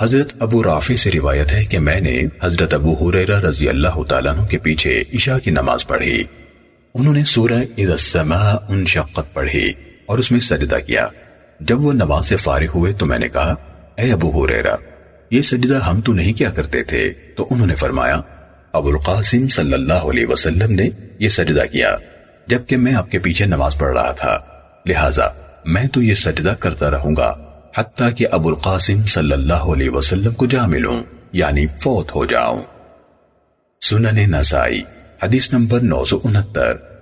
حضرت ابو رافع سے روایت ہے کہ میں نے حضرت ابو حریرہ رضی اللہ تعالیٰ عنہ کے پیچھے عشاء کی نماز پڑھی۔ انہوں نے سورہ اذا السماء انشقت پڑھی اور اس میں سجدہ کیا۔ جب وہ نماز سے فارغ ہوئے تو میں نے کہا، اے ابو حریرہ یہ سجدہ ہم تو نہیں کیا کرتے تھے۔ تو انہوں نے فرمایا، ابو القاسم صلی اللہ علیہ وسلم نے یہ سجدہ کیا، جبکہ میں آپ کے پیچھے نماز پڑھ رہا تھا۔ لہٰذا میں تو یہ سجدہ کرتا رہوں گا۔ حتیٰ کہ ابو القاسم صلی اللہ علیہ وسلم کو جا ملوں یعنی فوت ہو جاؤں۔ سنن نسائی، حدیث نمبر نو سو انہتر۔